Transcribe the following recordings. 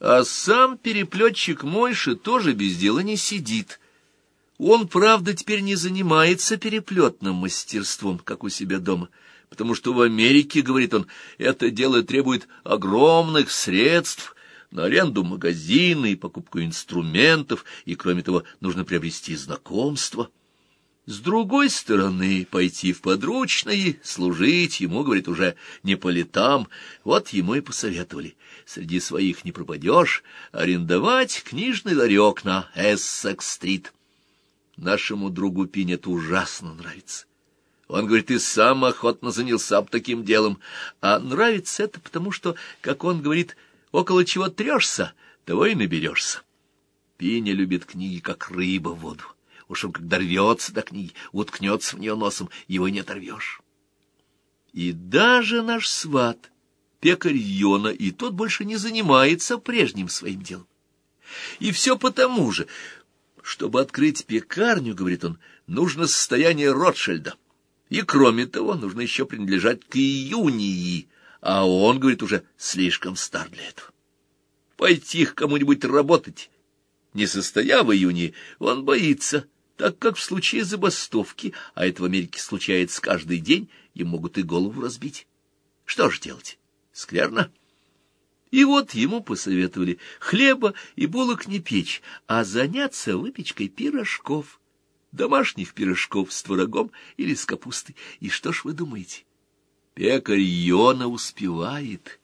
А сам переплетчик Мойши тоже без дела не сидит. Он, правда, теперь не занимается переплетным мастерством, как у себя дома, потому что в Америке, говорит он, это дело требует огромных средств на аренду магазина и покупку инструментов, и, кроме того, нужно приобрести знакомство. С другой стороны, пойти в подручные, служить ему, говорит, уже не по летам, вот ему и посоветовали. Среди своих не пропадешь, арендовать книжный ларек на Эссекс-стрит. Нашему другу Пинь это ужасно нравится. Он говорит, ты сам охотно занялся бы таким делом. А нравится это потому, что, как он говорит, около чего трешься, того и наберешься. Пиня любит книги, как рыба в воду. Уж он когда рвется до книги, уткнется в нее носом, его не оторвешь. И даже наш сват, пекарь Йона, и тот больше не занимается прежним своим делом. И все потому же, чтобы открыть пекарню, говорит он, нужно состояние Ротшильда. И кроме того, нужно еще принадлежать к июнии, а он, говорит, уже слишком стар для этого. Пойти к кому-нибудь работать, не состоя в июне, он боится, так как в случае забастовки, а это в Америке случается каждый день, им могут и голову разбить. Что же делать? Скверно. И вот ему посоветовали хлеба и булок не печь, а заняться выпечкой пирожков, домашних пирожков с творогом или с капустой. И что ж вы думаете? Пекарь Йона успевает.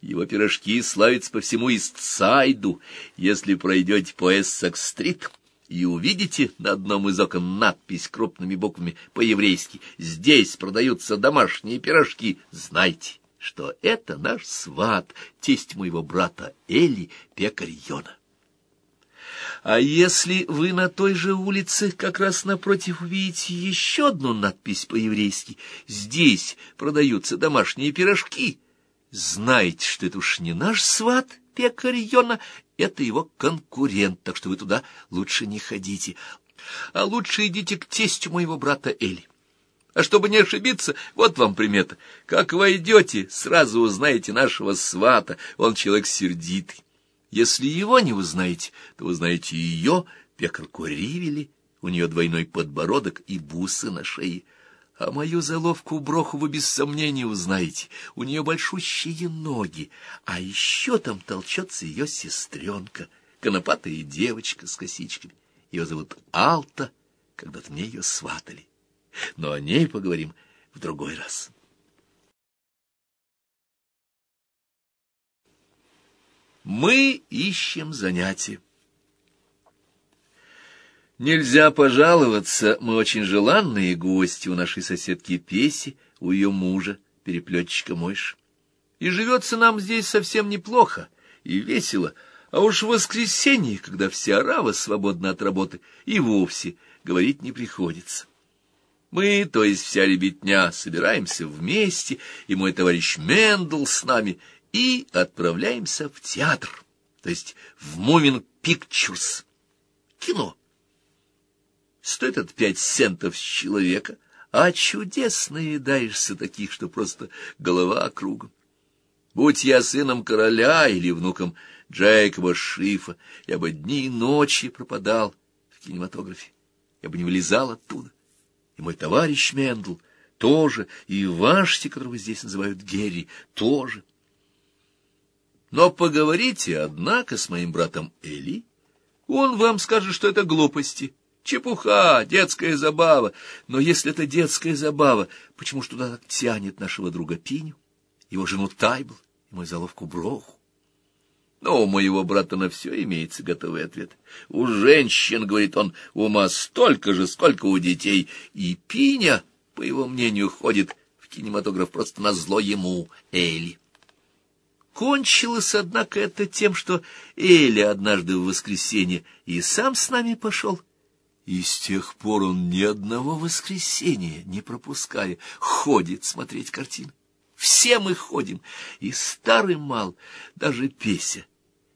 Его пирожки славятся по всему Истсайду. Если пройдете по Эссекс-стрит и увидите на одном из окон надпись крупными буквами по-еврейски «Здесь продаются домашние пирожки», знайте, что это наш сват, тесть моего брата Эли, пекарь Йона. А если вы на той же улице как раз напротив увидите еще одну надпись по-еврейски «Здесь продаются домашние пирожки», знайте, что это уж не наш сват, пекарь Йона, это его конкурент, так что вы туда лучше не ходите, а лучше идите к тестю моего брата Эли. А чтобы не ошибиться, вот вам примета. Как войдете, сразу узнаете нашего свата, он человек сердитый. Если его не узнаете, то узнаете ее, пекарку Ривели, у нее двойной подбородок и бусы на шее. А мою заловку Броху вы без сомнения узнаете. У нее большущие ноги, а еще там толчется ее сестренка, конопатая девочка с косичками. Ее зовут Алта, когда-то мне ее сватали. Но о ней поговорим в другой раз. Мы ищем занятия. Нельзя пожаловаться, мы очень желанные гости у нашей соседки Песи, у ее мужа, переплетчика Мойши. И живется нам здесь совсем неплохо и весело, а уж в воскресенье, когда вся рава свободна от работы, и вовсе говорить не приходится. Мы, то есть вся ребятня, собираемся вместе, и мой товарищ Мендел с нами, и отправляемся в театр, то есть в Moving Pictures, кино. Стоит это пять центов с человека, а чудесно едаешься таких, что просто голова кругом. Будь я сыном короля или внуком Джейкоба Шифа, я бы дни и ночи пропадал в кинематографе. Я бы не вылезал оттуда. И мой товарищ Мендл тоже, и Вашти, которого здесь называют Герри, тоже. Но поговорите, однако, с моим братом Эли, он вам скажет, что это глупости — Чепуха, детская забава. Но если это детская забава, почему ж туда тянет нашего друга Пиню, его жену Тайбл и мой заловку Броху? Но у моего брата на все имеется готовый ответ. У женщин, говорит он, ума столько же, сколько у детей, и Пиня, по его мнению, ходит в кинематограф просто на зло ему, Эли. Кончилось, однако, это тем, что Эли однажды в воскресенье и сам с нами пошел, — и с тех пор он ни одного воскресенья не пропуская, ходит смотреть картины. Все мы ходим, и старый мал, даже Песя,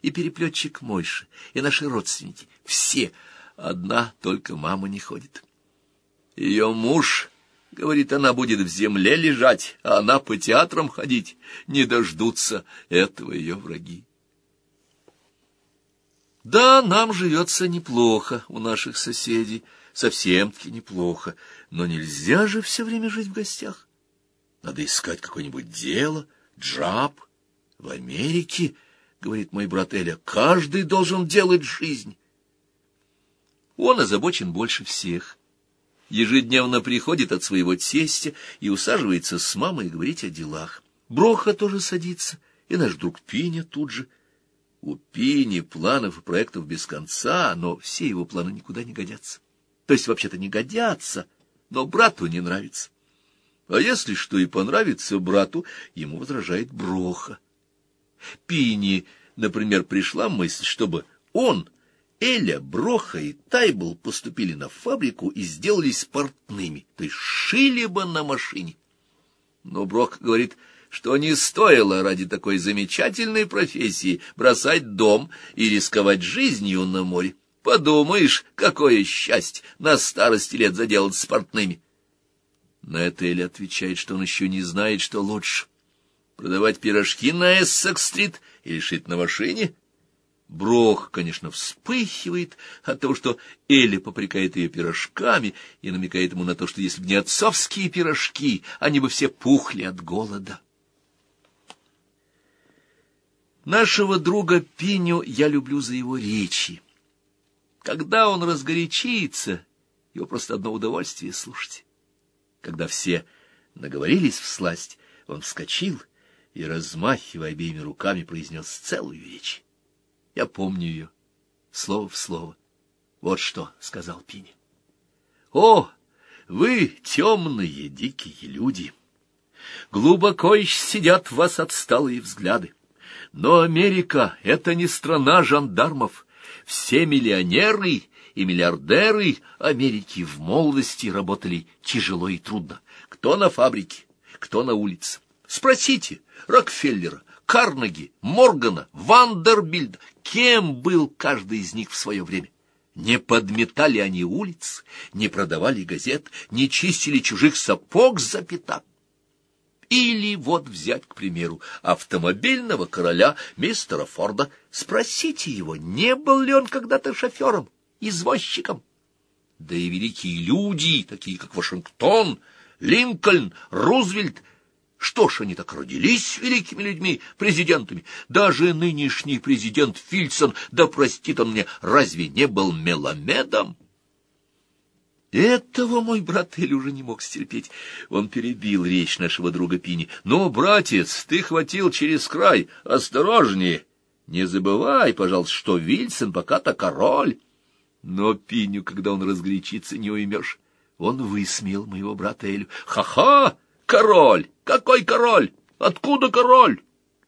и переплетчик Мойши, и наши родственники, все, одна только мама не ходит. Ее муж, говорит, она будет в земле лежать, а она по театрам ходить, не дождутся этого ее враги. Да, нам живется неплохо у наших соседей, совсем-таки неплохо, но нельзя же все время жить в гостях. Надо искать какое-нибудь дело, джаб. В Америке, — говорит мой брат Эля, — каждый должен делать жизнь. Он озабочен больше всех. Ежедневно приходит от своего тестя и усаживается с мамой говорить о делах. Броха тоже садится, и наш друг Пиня тут же. У Пини планов и проектов без конца, но все его планы никуда не годятся. То есть вообще-то не годятся, но брату не нравится. А если что и понравится брату, ему возражает Броха. Пини, например, пришла мысль, чтобы он, Эля, Броха и Тайбл поступили на фабрику и сделались портными, то есть шили бы на машине. Но Брох говорит, что не стоило ради такой замечательной профессии бросать дом и рисковать жизнью на море. Подумаешь, какое счастье на старости лет заделать спортными. На это Элли отвечает, что он еще не знает, что лучше. Продавать пирожки на Эссекс-стрит или шить на машине? Брох, конечно, вспыхивает от того, что Элли попрекает ее пирожками и намекает ему на то, что если бы не отцовские пирожки, они бы все пухли от голода. Нашего друга Пиню я люблю за его речи. Когда он разгорячится, его просто одно удовольствие слушать. Когда все наговорились в сласть, он вскочил и, размахивая обеими руками, произнес целую речь. Я помню ее, слово в слово. Вот что сказал Пини. «О, вы темные, дикие люди! Глубоко еще сидят в вас отсталые взгляды. Но Америка — это не страна жандармов, все миллионеры и миллиардеры Америки в молодости работали тяжело и трудно. Кто на фабрике, кто на улице. Спросите Рокфеллера, Карнеги, Моргана, Вандербильда, кем был каждый из них в свое время. Не подметали они улиц, не продавали газет, не чистили чужих сапог за пятак. Или вот взять, к примеру, автомобильного короля мистера Форда. Спросите его, не был ли он когда-то шофером, извозчиком. Да и великие люди, такие как Вашингтон, Линкольн, Рузвельт, что ж они так родились великими людьми, президентами? Даже нынешний президент Фильсон, да простит он мне, разве не был меломедом? Этого мой брат Эль уже не мог стерпеть. Он перебил речь нашего друга Пини. «Ну, братец, ты хватил через край. Осторожнее! Не забывай, пожалуйста, что Вильсон пока-то король». Но Пиню, когда он разгорячится, не уймешь. Он высмеял моего брата Элю. «Ха-ха! Король! Какой король? Откуда король?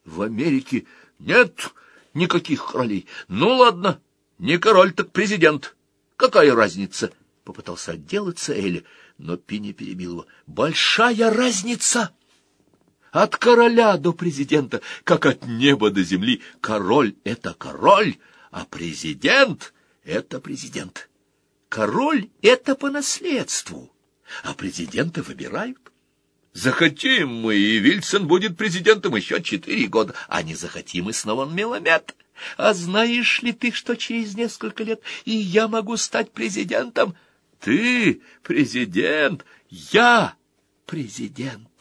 В Америке нет никаких королей. Ну, ладно, не король, так президент. Какая разница?» Попытался отделаться Эля, но Пини перебил его. «Большая разница!» От короля до президента, как от неба до земли. Король — это король, а президент — это президент. Король — это по наследству, а президента выбирают. Захотим мы, и Вильсон будет президентом еще четыре года, а не захотим, и снова он меломет. А знаешь ли ты, что через несколько лет и я могу стать президентом? Ты президент, я президент.